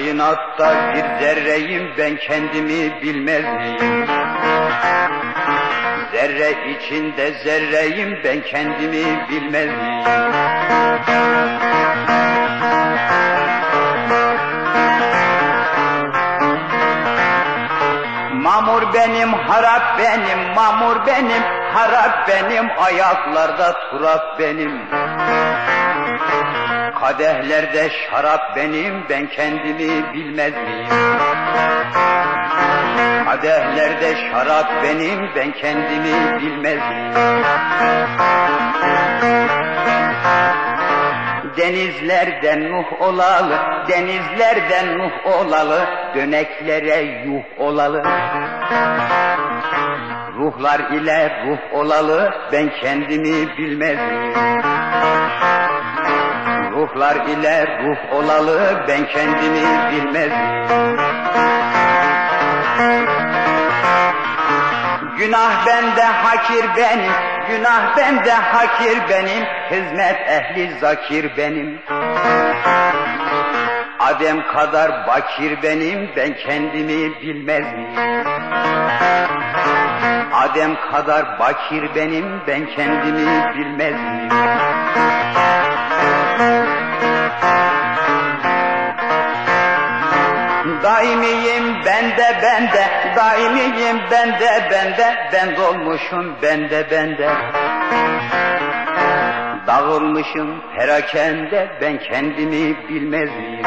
Kainatta bir zerreyim ben kendimi bilmez miyim? Zerre içinde zerreyim ben kendimi bilmez miyim? Mamur benim, harap benim, mamur benim, harap benim, ayaklarda turap benim. Kadehlerde şarap benim, ben kendimi bilmez miyim? Kadehlerde şarap benim, ben kendimi bilmez miyim? Denizlerden Nuh olalı, denizlerden Nuh olalı, döneklere yuh olalı. Ruhlar ile ruh olalı, ben kendimi bilmez miyim? Ruhlar ile ruh olalı, ben kendimi bilmez miyim? Günah bende, hakir benim, günah bende, hakir benim, hizmet ehli zakir benim. Adem kadar bakir benim, ben kendimi bilmez miyim? Adem kadar bakir benim, ben kendimi bilmez Daimiyim bende bende, daimiyim bende bende, ben dolmuşum bende bende. Dağılmışım perakende, ben kendimi bilmez miyim?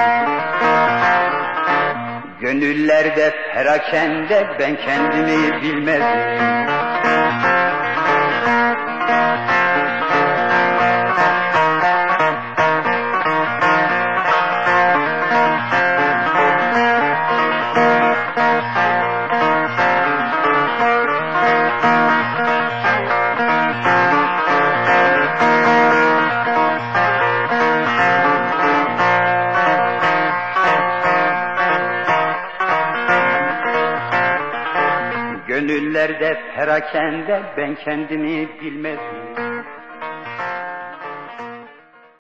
Gönüllerde perakende, ben kendimi bilmez? Gönüllerde perakende ben kendimi bilmez miyim?